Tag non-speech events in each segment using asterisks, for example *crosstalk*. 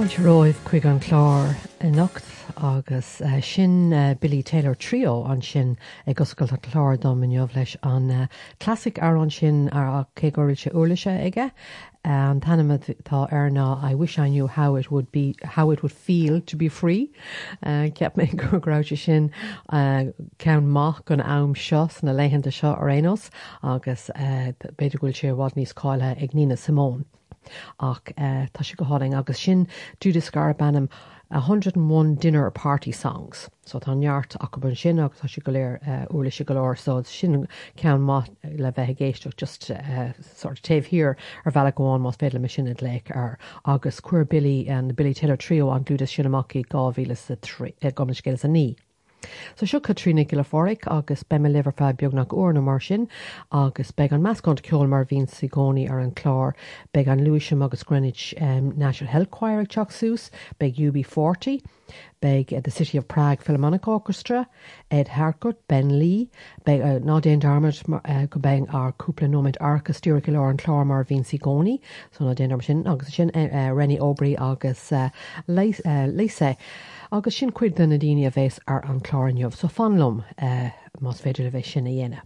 Fáilte roimh chuig an chlár in nocht agus uh, sin uh, Billy Taylor trio an sin ag goscail a chlár dom in leis an uh, classic ar an sin ar cé goir se uirlaise aige an tanimid tá arna I wish I knew how it would be how it would feel to be free ceap mé goráte sin cean maach gon am seo na leihananta seo ar rénos agus beidir ghfuil sé níos ag Nina Simone. Ach uh, tá si go háling agus sin bannam 101 dinner party songs, so tá neart a bun sin agus tá si go léir uh, úla si goir so sin cean má le bheith géisteach just uh, sort taobh hir ar bheile goháin más féile me sinna le ar agus cuair Billy an Billy Taylor trio an glúdas sin amachí gáhíle gomcéile a ní. So seo Catrina Gilaforic agus be me liver fe beag nach uair mar sin agus be an meascont ceol mar vín sigóní ar an chlár an agus Greenwich um, National Health Choir teach sús be UB40 beg uh, the City of Prague Philharmonic Orchestra, Ed Harcourt, Ben Lee, beg uh, nádéon darmid uh, go beng ar cúpla nóid arca stúrici le an chlár mar vín sigóní, so ná déanaar sin agus sin uh, uh, Aubrey agus uh, Lise. Uh, agus sin cuid den na daine a bhés ar an chláinneomh so fanlumm uh, más féidir a bheith sin a dhéine.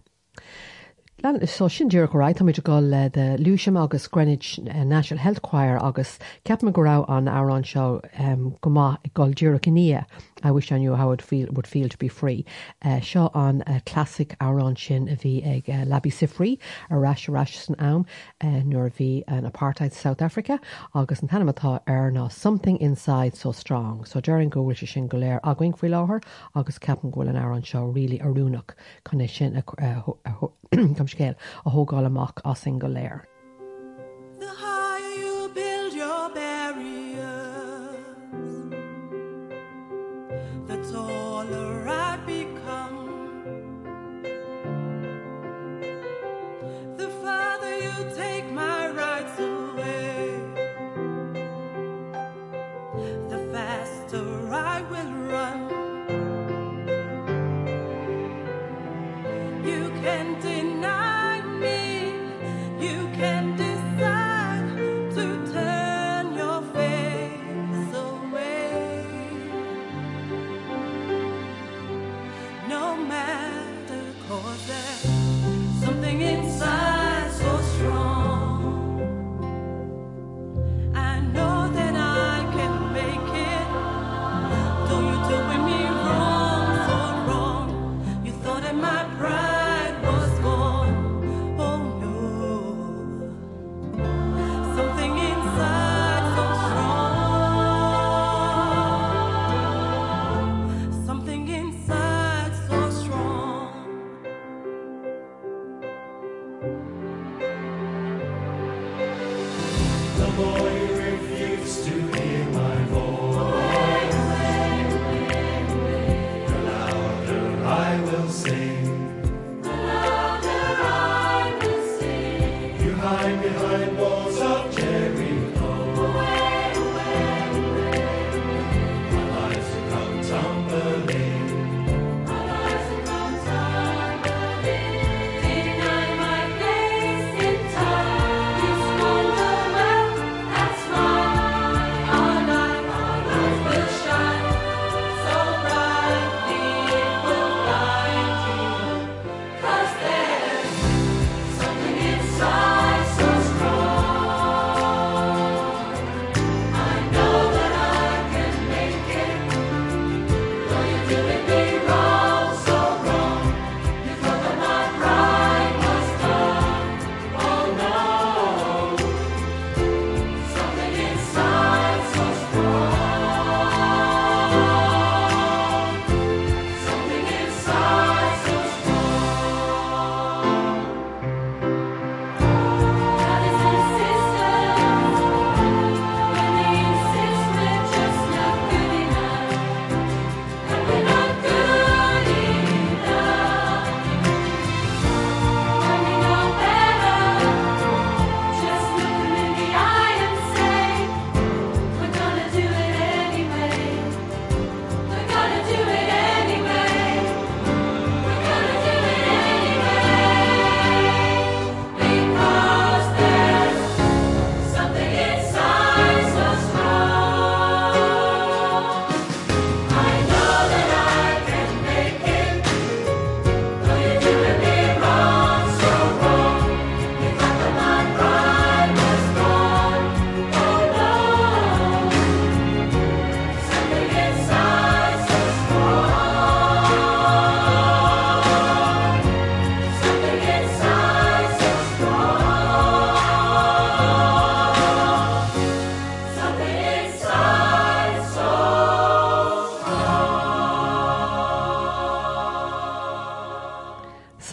Lan is so sin dúr goráid muid go le de Luisiam agus Greenwich uh, National Health Choir agus ceap me go rá an árán seo um, go má i gáil dúra ní I wish I knew how it feel would feel to be free. Uh, seo an uh, classic árán sin a bhí ag uh, Labi Siffre a ras ras san am uh, nuair bhí an apartheid South Africa agus an tanimetá ar ná something inside so strong. So during gohfuil se sin go léir aing fao láthair agus ceapan ghfuil an árán seo ri really arúnach chun sin scéil a thógáil amach as sin go.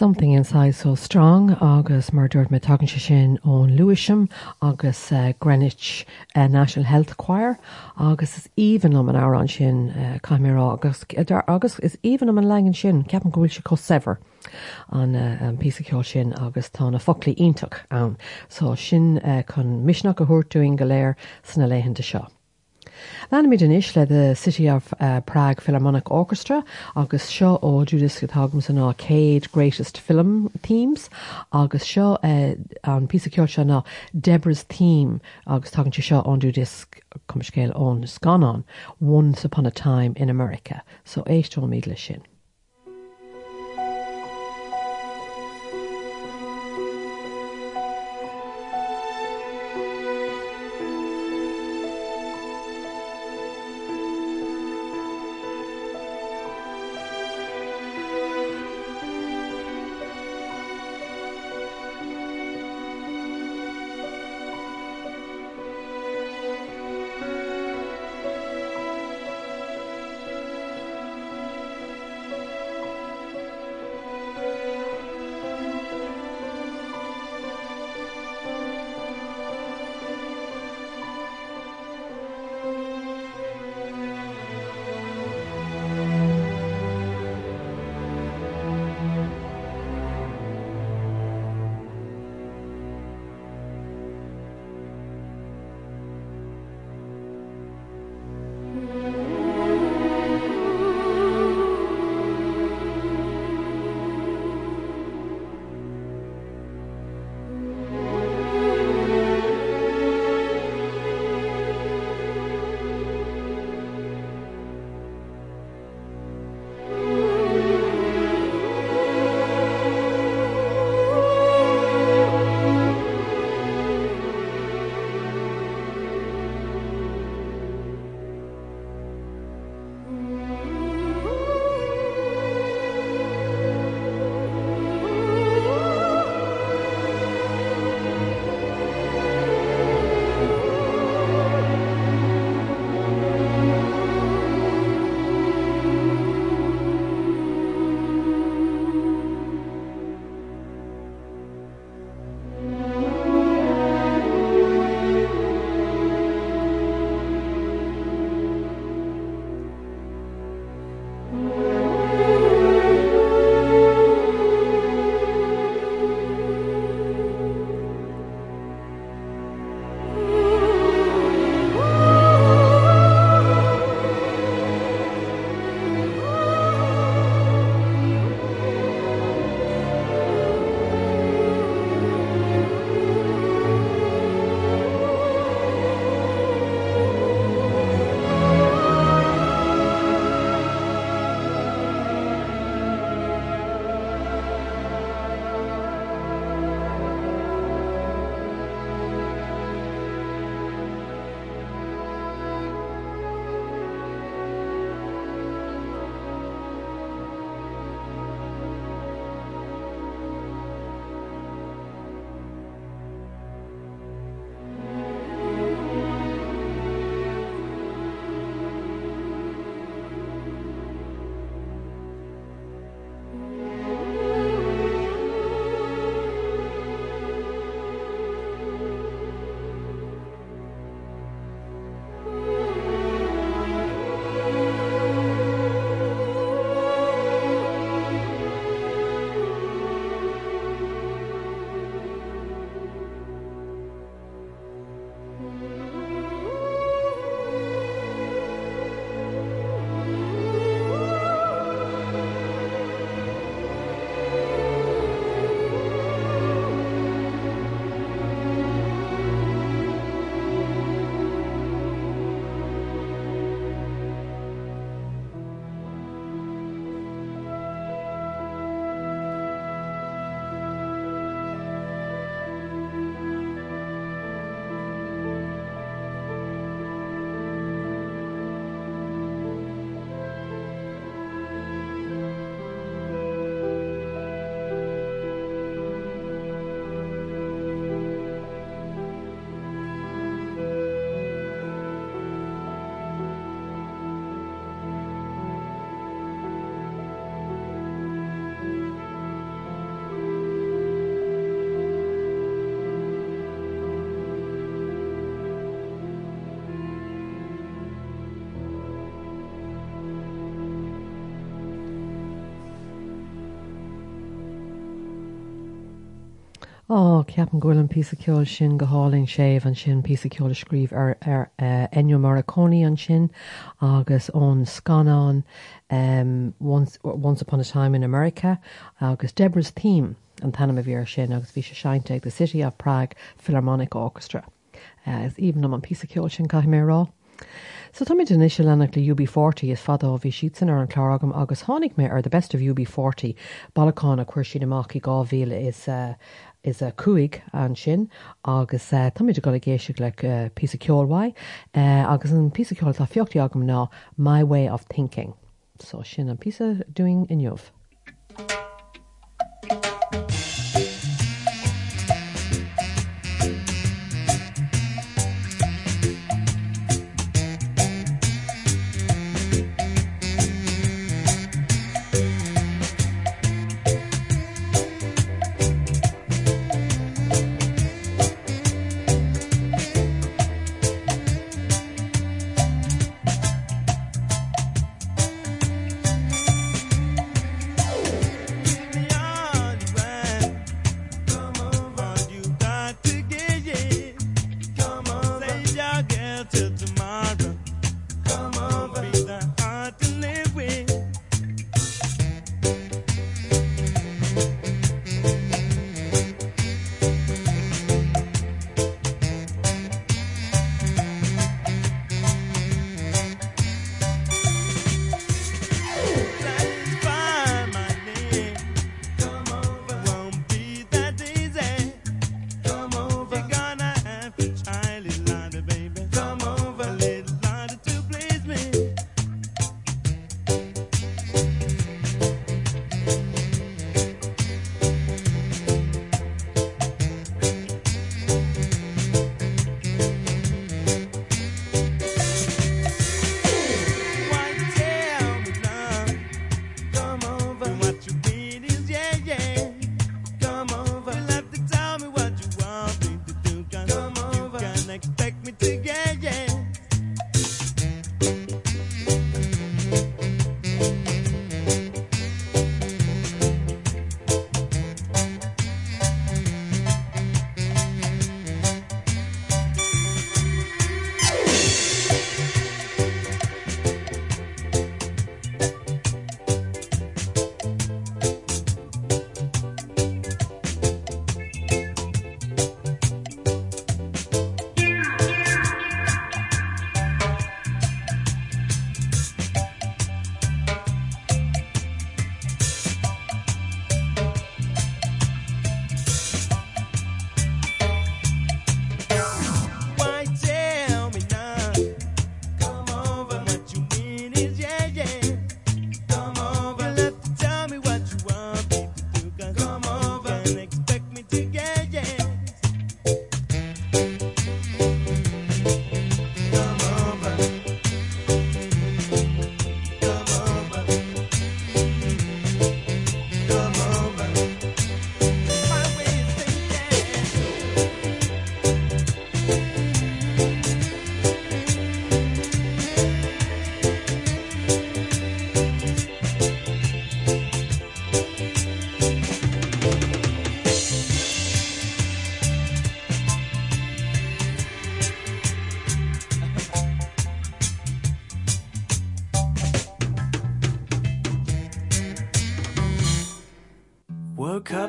Something inside so strong. Agus mar dúirt me tagan se sin ón Lewisham. Agus uh, Greenwich uh, National Health Choir. Agus is even am an árán sin uh, caiimrá agus agus is even am an legan sin ceapan gohfuil se có sever. An uh, an píceol sin agus tá na folí ítach ann, so sin uh, chun misisnach go thuirtúing go léir sanna léhananta seo. Leanimiid in is le the City of uh, Prague Philharmonic Orchestra agus seo ó Judas gotágam san ná Cade Greatest Film Themes agus seo uh, an pí ceir se ná Deborah's Theme agus tagann seo an dú disc cumscéil ón scanán Once Upon a Time in America, so éistó míad le sin. Ó ceapan ghfuil an písaceol sin go háling séh an sin písaceol a scríb ar ar uh, Ennio Morricone an sin agus ón scanán once, upon a time in America agus Deborah's theme an tanna a bhíar sin agus bhí se seininte the City of Prague Philharmonic Orchestra. Uh, is even am an písaceol sin cai. So tá in isise lenach le UB40 is fada ó bhí sisan ar an chláragam agus tháinig mé ar the best of UB40 Balán a chuir sin amach i gáhíle is uh, is a cuaig an sin agus uh, táid go géisi le uh, pí ceolhaid uh, agus an pí ceol tá fiochttaí agam ná my way of thinking. So sin an pí doing in jobh.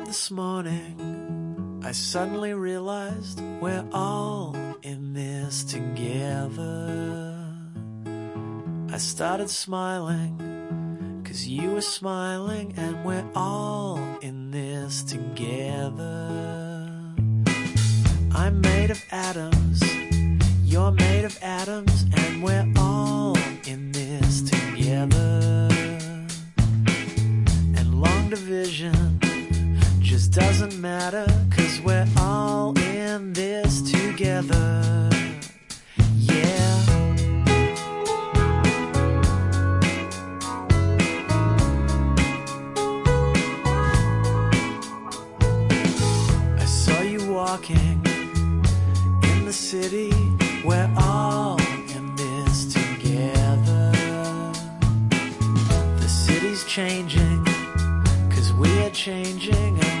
This morning I suddenly realized we're all in this together. I started smiling cause you were smiling and we're all in this together. I'm made of atoms you're made of atoms and we're all in this together. And long division doesn't matter cause we're all in this together. Yeah. I saw you walking in the city. We're all in this together. The city's changing cause we are changing and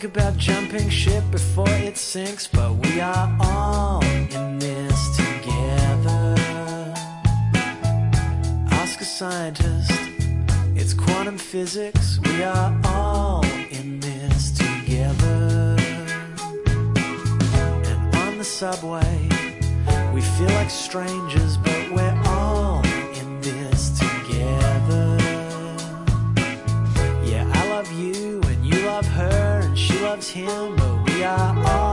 think about jumping ship before it sinks, but we are all in this together. Ask a scientist, it's quantum physics, we are all in this subway, we feel like strangers, but we're all in this together. Yeah, I love you and you love her and she loves him, but we are all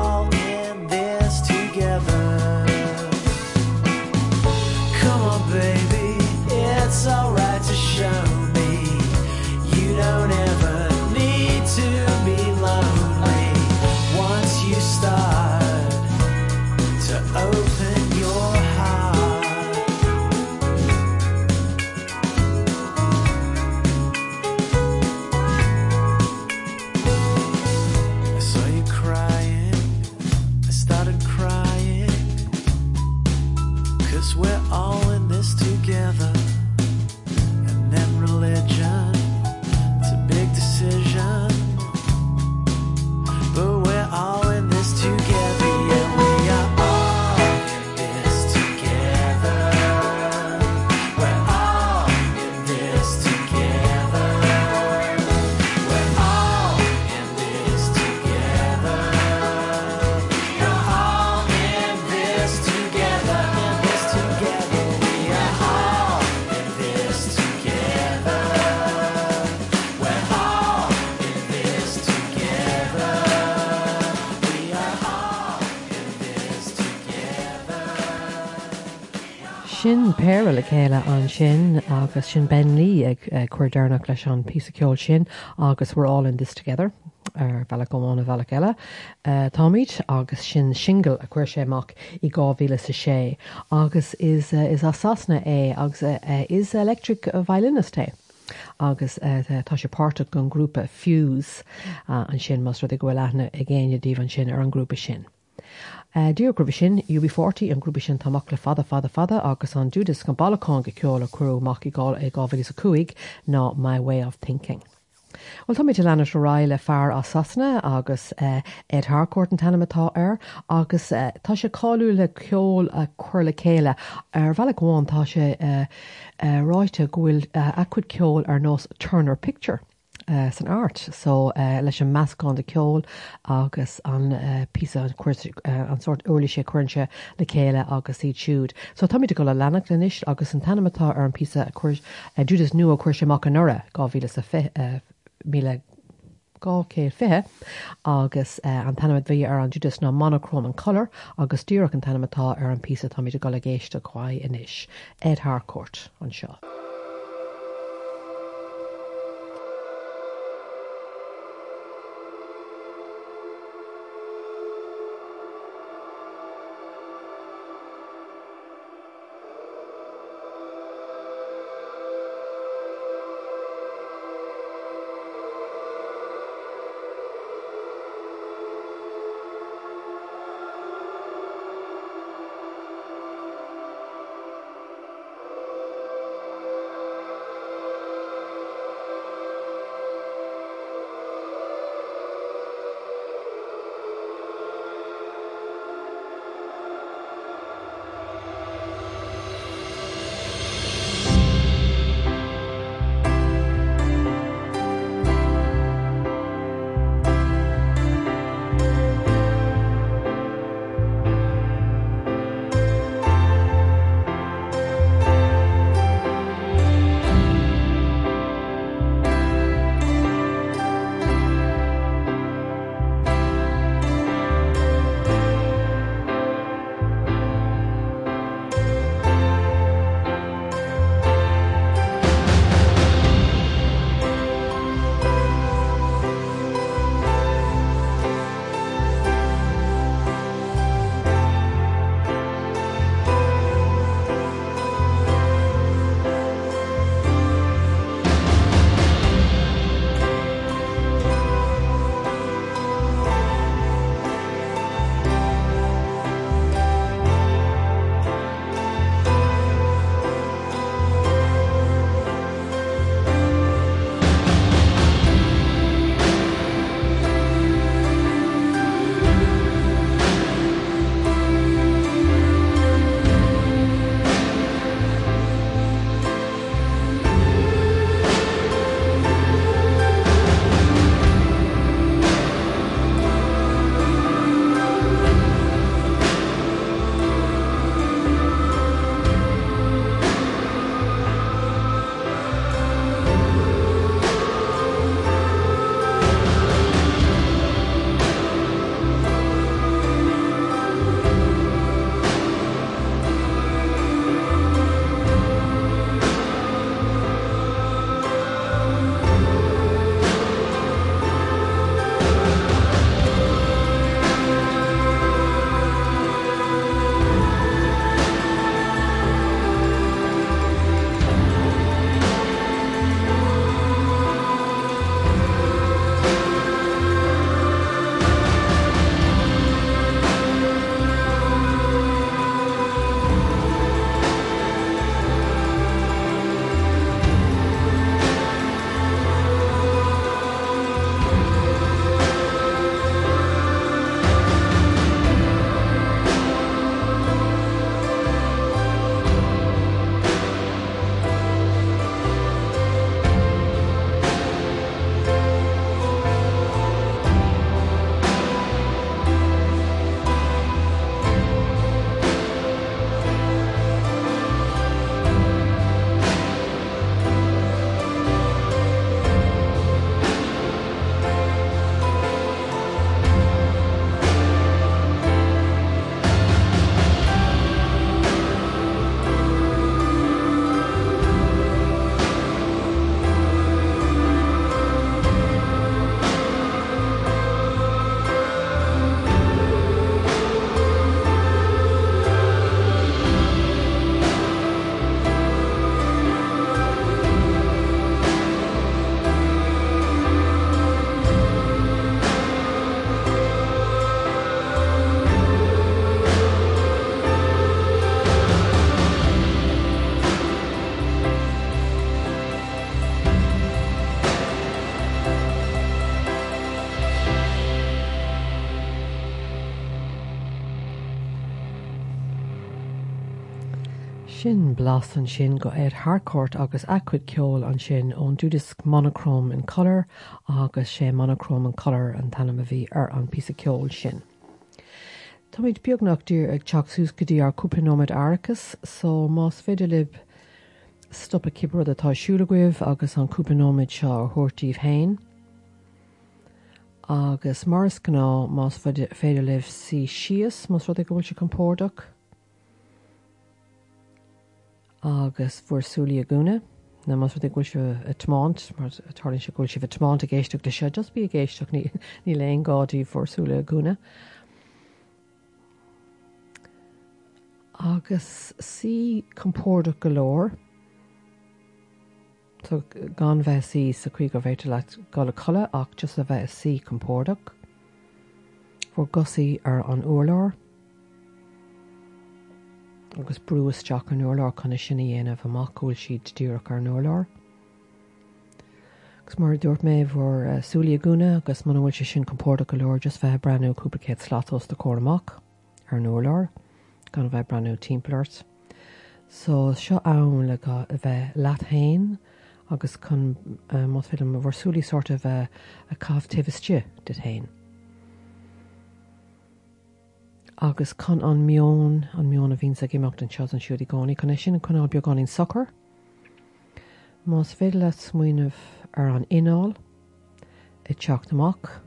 Péire le chéile an sin agus sin Ben Lee ag chuirdernach leis an pí sin agus we're all in this together ar bhela gomána bhela eile. Uh, Táid agus sin single a chuir séach i gáhíle sa sé agus is, uh, is asasna é agus uh, is electric violinist é. agus tá sé páirrta gon grúpa uh, an sin mas ru go lethna a ggéine díomh an sin ar an grúpa sin. Grúpa sin UB40 an grúpa sin tamach le fada fada fada agus an dúdas gan bailán go ceol a cruúach i gáil ag a cuaig ná my way of thinking. Well tá méid lena rá le fear a sasna agus uh, Ed Harcourt an tanimetá ar agus uh, tá sé cáú le ceol a chuirla céile ar bhela gháin tá uh, ráite acuid ceol ar nós Turner Picture. Uh, san art so uh, leis an meascán de ceol agus an uh, pí an, cuir- uh, an sort úla sé chuintse le chéile agus í siúd. So táid go le lenach lenis agus an tanimetá ar an pí dúdas nu a chuir semach an nura gáhíle sa fi- uh, míle gá cé fithe agus an tanimid bhí ar an dúdas ná monochróm an color agus dúach an tanimetá ar an pí táid go le géiste chuáid inis Ed Harcourt an seo. Blas an sin go Ed Harcourt agus acuid ceol an sin ón dúdis monochrome in colour agus sé monochrome an colour an tanam a bhí ar an pí ceol sin. Tá méid beagnach dúr ag teachsús go dtí ar cúpanóid airchas so más féidir stop a cibrad atá siúlaguibh agus an cúpanóid seo ar thuirtíomh hain. agus mars gná más féidir leh si sios más rud ag gohfuil se compórdach. Agus bhuasúlí a gúna. Na mas ag gúil se a tmáint mar atarlinn se gúil si bh tmáint a géisteach de se just bí a géisteach ní *laughs* ní leon gádaí forsúla a gúna. Agus si compórda golóir Tá gan bheith sí sa chuig go bhéidir le gála chola ach just a bheith si compórdach, Fu gosaí ar an uorláir, agus brúisteach an nóir chuna sinna dhéanamh amachúil siad dúach ar nóir. Gus mar dúirt mé bhór uh, súlí gúna agus man bhfuil se sin compórda go leir just bheith breú cúpacéad slatos de choramach ar nóir gan bheith breú timpplairt. So seo ann le a bheith leathain agus chun uh, má film a bhsúlí sort a bheith a cáh tahiste de tain. Agus chun an mion an mion a vín a gimacht an seas an siúd i gáí chuna sin chun beag gáin soccer. Más fé le smuoineh ar an ináil i teach amach.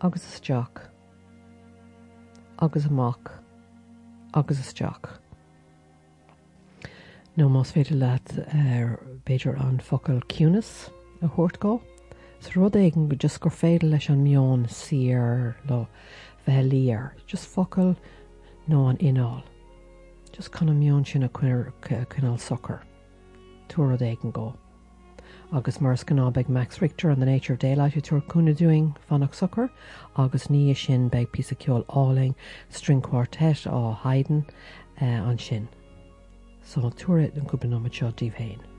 Agus is teach. Agus amach. Agus is teach. nó más féidir leat ar beidir an focail cúnas a thuirtá, s rud éigen go just gur féidir leis an mion siar le bheith líar, just focail nó an ináil. Just chuna mion sin a cinál soccer. Túra d an go. agus mars gná beag Max Richter an the Nature of Daylight túr cúna doing fannach soccer, agus ní sin beag pí ceol áling string quartet á Haydn uh, an sin. So túid an cúpa nóid.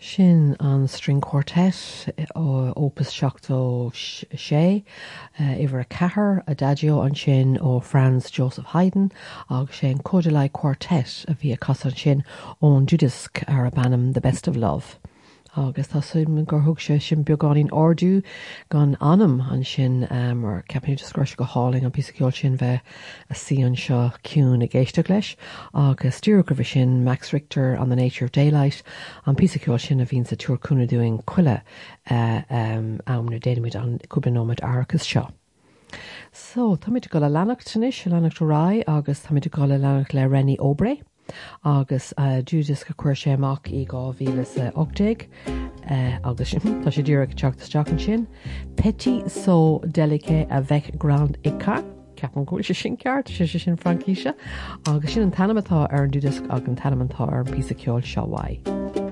Sin an string quartet ó opus seachtó sé ihar a cethir adagio an sin ó Franz Joseph Haydn agus sé an quartet a bhí a casan sin ón Judisk ar a bannam The Best of Love. Agus tá suim gur thug sé sin beagáín ordú gan anam an sin um, mar ceapú descrois go háling an píceol sin bheith a síon seo ciún a ggéiste leis agus stúr go bh sin Max Richter an the Nature of Daylight an píceol sin a bhín sa túrcúna dúing chuile uh, um, amnar déimiid an cúbanóid agus seo. So Táid go le lenachtanis se lenachtarrá agus táid go le lenach le Rennie Obré. Agus uh, dúdas go chuir sé amach i gá bhílas ochtéig uh, agus *laughs* tá sé dúach teachtasteachchan sin. Petí só delicé a bheith grand icha. ceapan gúil se sin ceart sé sin Frankíise, agus sin an tanamatá ar an dúdas ag an tanamantá ar an pí ceol seohaid.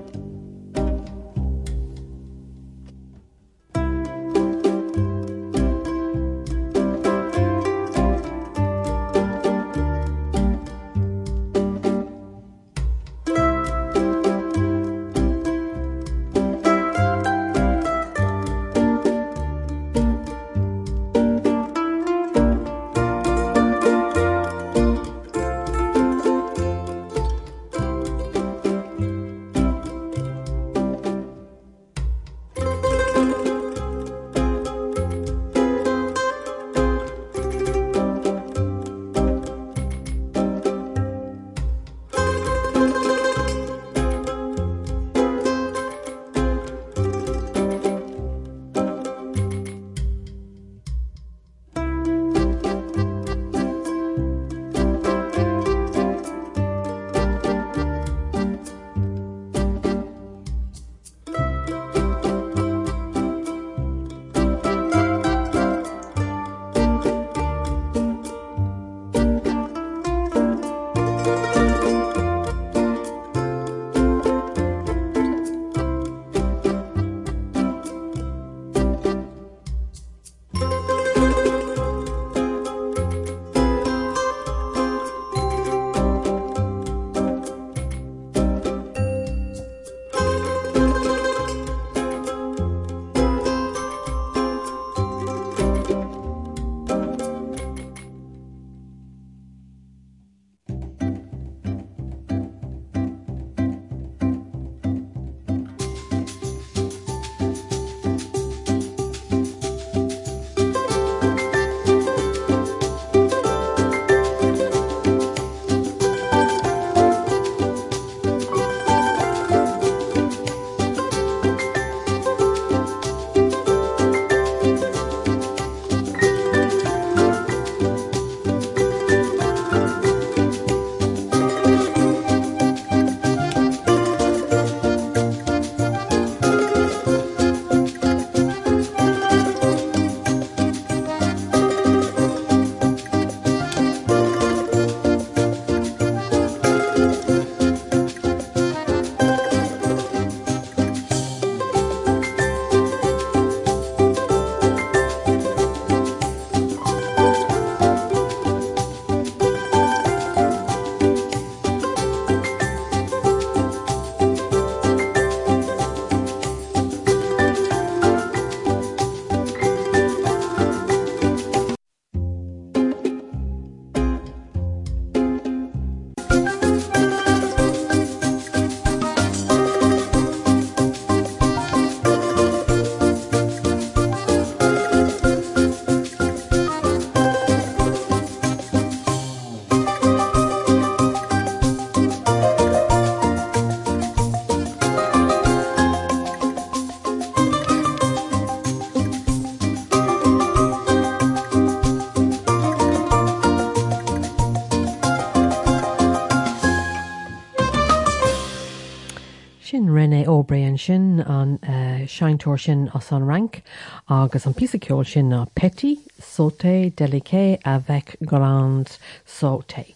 Óbréan sin an uh, seinintúir sin as an rank agus an písaceol sin na petty sauté déliqué avec grand sauté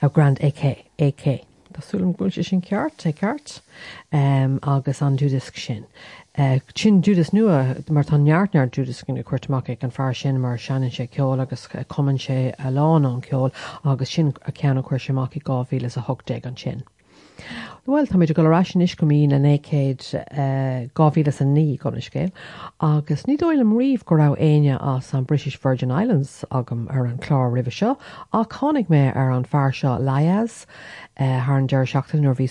a grand AK AK. Tásúlam gúil sin ceart é ceart um, agus an dúdisc sin. Uh, sin dúdas nua mar tá neartnear dúdas gona cuairtamach an fear sin mar seanan sé ceol agus cuman sé a lán an ceol agus sin a ceanna chuir semach i gáhíle a hogdé an sin. Bhfuil tá méidir go ráisiis go mín an écéid eh, gáhílas an ní gona scéil, agus ní dóil am riomh go rah aine as an British Virgin Islands agam ar an chlár rih seo, a chánig mé ar an fear seo Laias th an deir seachtain nó ví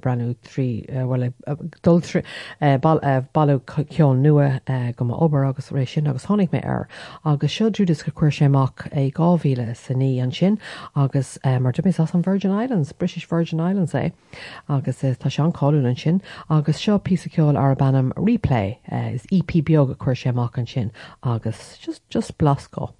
brenn trí bhfuil dul ballú ceol nua go obair agus rééis sin agus tháinig mé ar agus seo dúdas go chuir séach é gáhíle san ní an sin agus mar du as an Virgin Islands, British Virgin Islands é. agus is tá sean cáún an sin agus seo pí ceol ar bannam replay uh, is EP beag a chuir séach an sin agus just just blasco.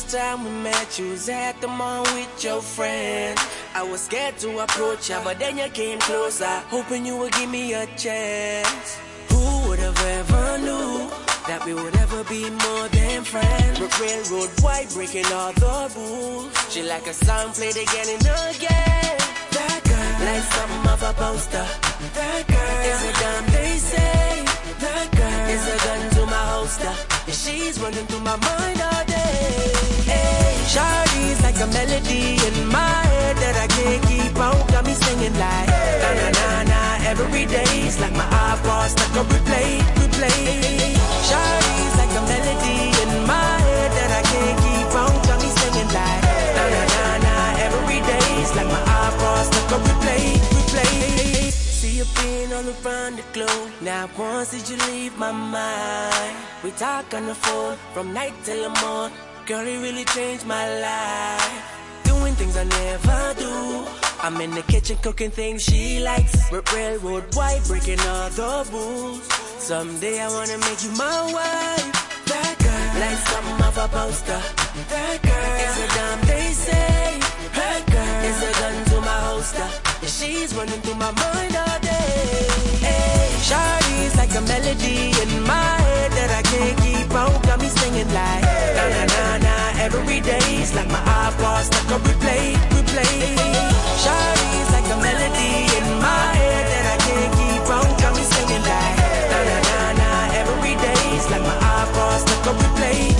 First time we met you was at the mall with your friend. I was scared to approach you but then you came closer hoping you would give me a chance. Who would have ever knew that we would ever be more than friends? But railroad white breaking all the rules. She like a song played again and again. That girl like something of a poster. That girl is a dumb they say? That girl is a gun to my holster she's running through my mind all day. Hey Charlie's like a melody in my head that I can't keep out. Got me singing like na na na na every day's like my iPod stuck a replay replay. Charlie's like a melody in my head that I can't keep out. Got me singing like na na na na every day's like my iPod stuck a replay replay you being all around the globe. Now once did you leave my mind? We talk on the phone from night till the morning girl it really changed my life. Doing things I never do. I'm in the kitchen cooking things she likes. We're railroad white breaking all the rules. Someday I wanna make you my wife. That girl. Like something of a poster. That girl. Is a damn they say. Her girl. Is a gun to my holster. She's running through my mind. day Charlie's like a melody in my head that I can't keep out got me singing like na na na na every day's like my iPod stuck a replay replay. Charlie's like a melody in my head that I can't keep out got me singing like na na na na every day's like my iPod stuck a replay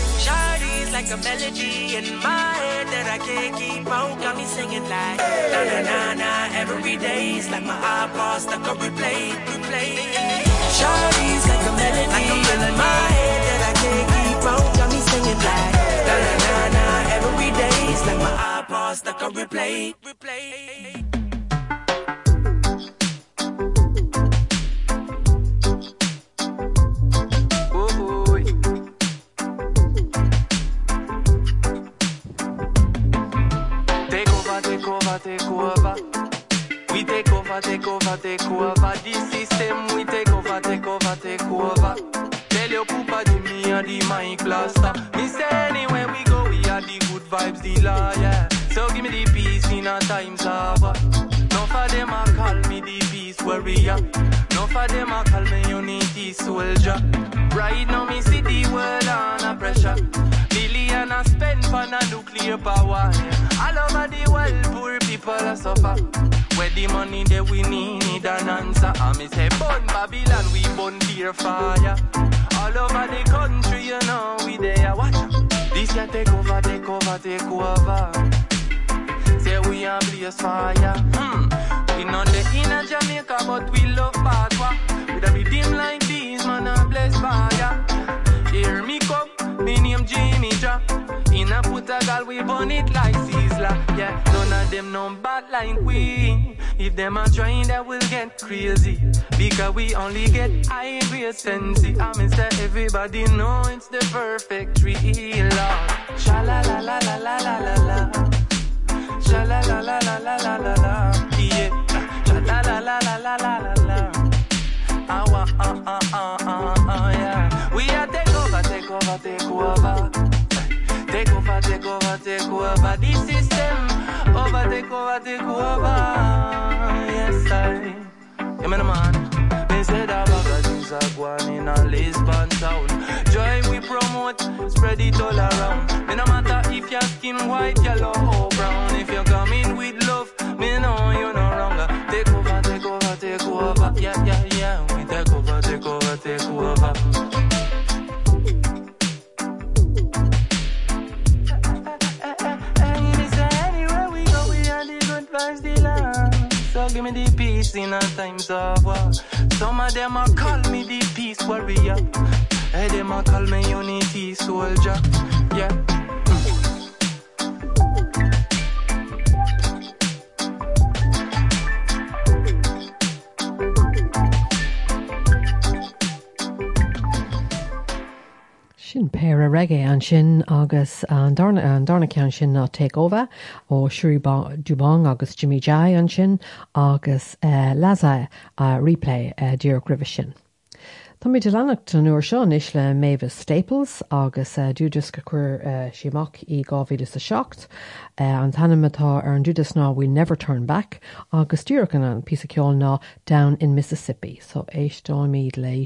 like a melody in my head that I can't keep out got me singing like na na na na every day's like my iPod stuck a replay replay. Shawty's like a melody like a melody. in my head that I can't keep out got me singing like na na na na every day's like my iPod stuck a replay replay we take over take over take over this system we take over take over take over tell your poopa to me and the my cluster. Me say anywhere we go we are the good vibes dealer yeah so give me the peace in our times over no for them I call me the peace warrior. No for them I call me unity soldier. Right now me the world under pressure. Billion I spend for a nuclear power. Yeah. all over the world poor people are suffer where the money that we need need an answer I me say burn Babylon we burn dear fire all over the country you know we there watch this year take over, take over, take over. Say we a blaze fire. Hmm. We not the in Jamaica, but we love Bagua. With a rhythm like these, man, a blessed fire. Hear me name Jimmy Jack. In a put a gal, we burn it like Sizzler. Yeah, none of them no bad like we. If them are trying, that will get crazy. Because we only get high grade sensei. I mean, say everybody know it's the perfect tree, Lord. Sha la la la la la la la la. Sha la la la la la la la la. Yeah. Sha la la la la la la la la. Ah, wah, ah, ah, ah, ah, ah, va te cuava Te cofa te cova te cuava di system O va te cova te cuava Yes I E me man Bese da bagajins aguan in a Lisbon town Joy we promote spread it all around. Me no matter if your skin white yellow or brown. If you're give me the peace in our times of war. Some of them a call me the peace warrior. Hey, them a call me unity soldier. Yeah. Sin péir a reggae an sin agus darna an darna cean sin ná take over ó Shuri Dubong agus Jimmy Jai an sin agus uh, Laza a replay uh, Dúr gribh sin. Tá mé de lenacht an nuair seo is le Mavis Staples agus uh, dúdas go chuir uh, siach i gáhíle a secht uh, an tanimetá ar an dúdas ná we never turn back agus dúrachan an pí ceol ná down in Mississippi, so éistáin míad lei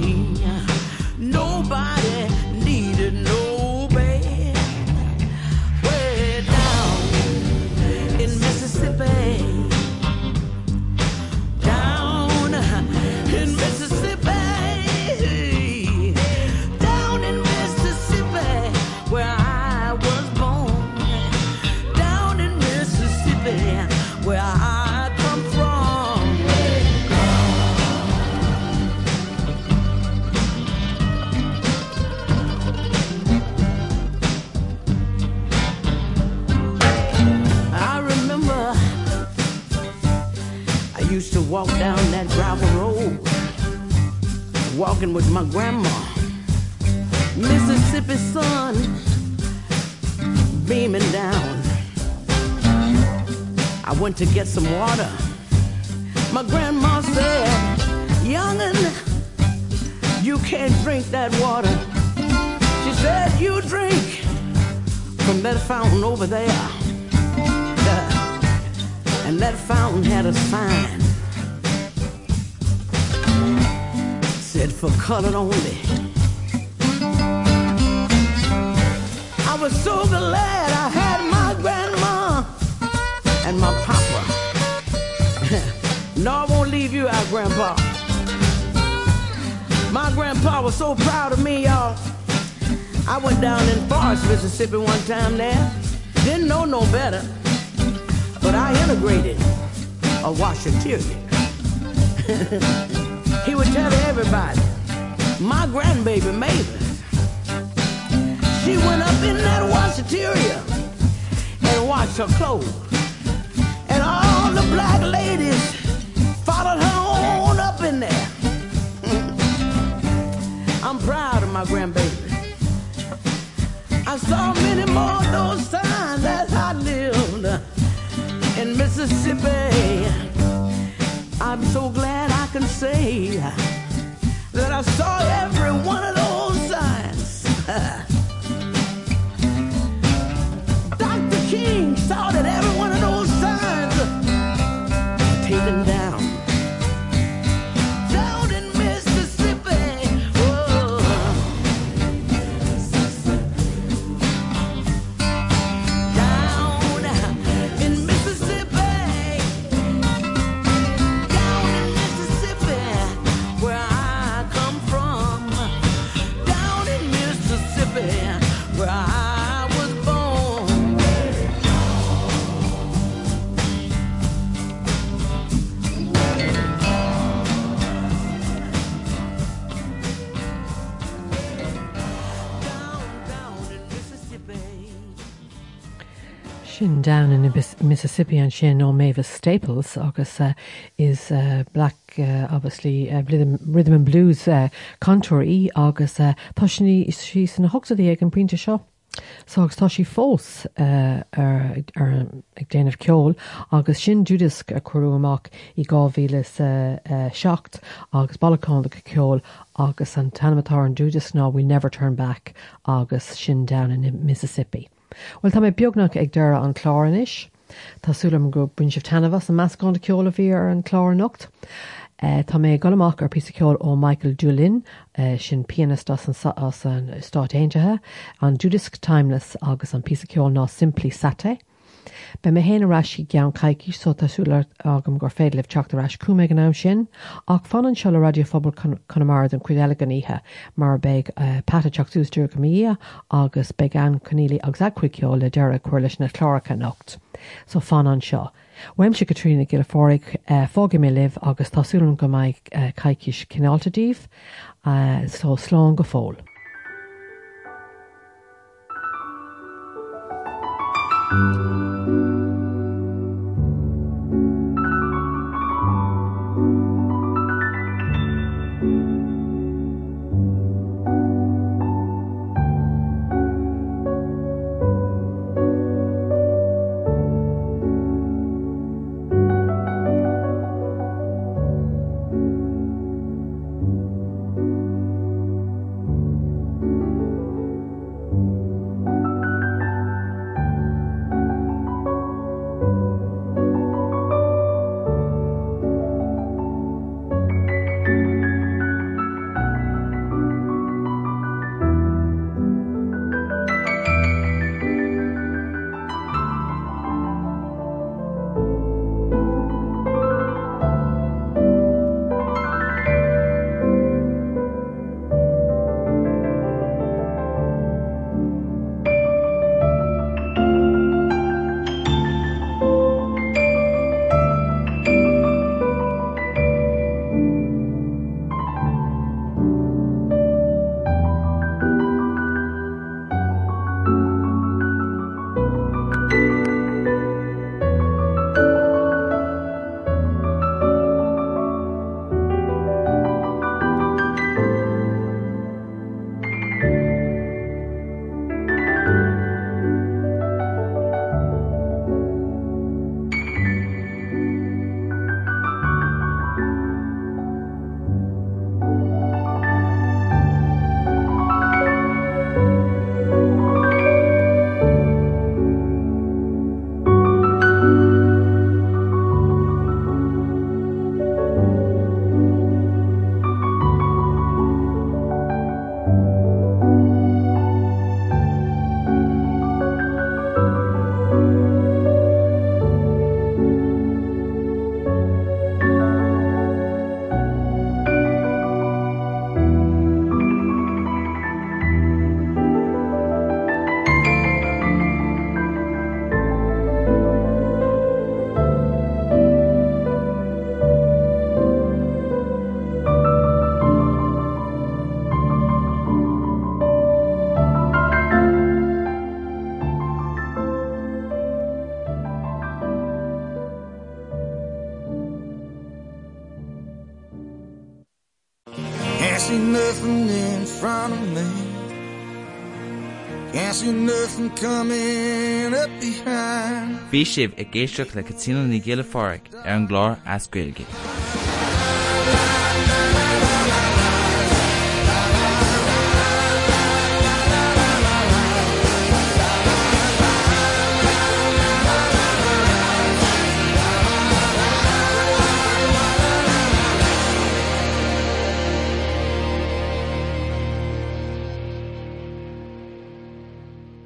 rain to get some water. My grandma said, Youngin', you can't drink that water. She said, You drink from that fountain over there. Yeah. And that fountain had a sign. Said for colored only. But I integrated a washateria. *laughs* he would tell everybody, my grandbaby Mavis, she went up in that washateria and washed her clothes. And all the black ladies Mississippi. I'm so glad I can say that I saw every one of Mississippi and sin ó Mavis Staples agus uh, is uh, black uh, obviously uh, rhythm, rhythm and blues uh, contour í agus uh, tá sinní sí san hogsaí ag an printe seo. So agus tá si fós ar, ag déanamh ceol agus sin Judas a choú amach i uh, secht agus ballachán go ceol agus an tanimetá an Judas ná we never turn back. Agus sin down in Mississippi. Well tá mé beagnach ag deire an chláranis, Tásúlam go buin sih tanmhas an meascán de ceola bhí ar an chláirnacht. Uh, tá mé goach ar pí ceol ó Michael Dulin uh, sin pianist as an, sa- as an stát éintethe, an Judas Timeless agus an pí ceol ná Simply Sate. Be mé héana raisi gean caiici so tásúla agam gur féad leh teachtarráis cumé an am sin, ach fan an seo le radiofobal chunamara an chuile gan ihe mar beag uh, pata teachúsúr go mí agus be an chunílí agus acuiceol le deire chuir leis na chláracha nocht. So fan an seo. Weim se Katrina gil fóric uh, mé libh agus tásúlan go maiid uh, caiiciis cináltadíh uh, so slán go fól. Down sibh i ggéisteach le catína ní ggéile fáric ar an glár ascuilge.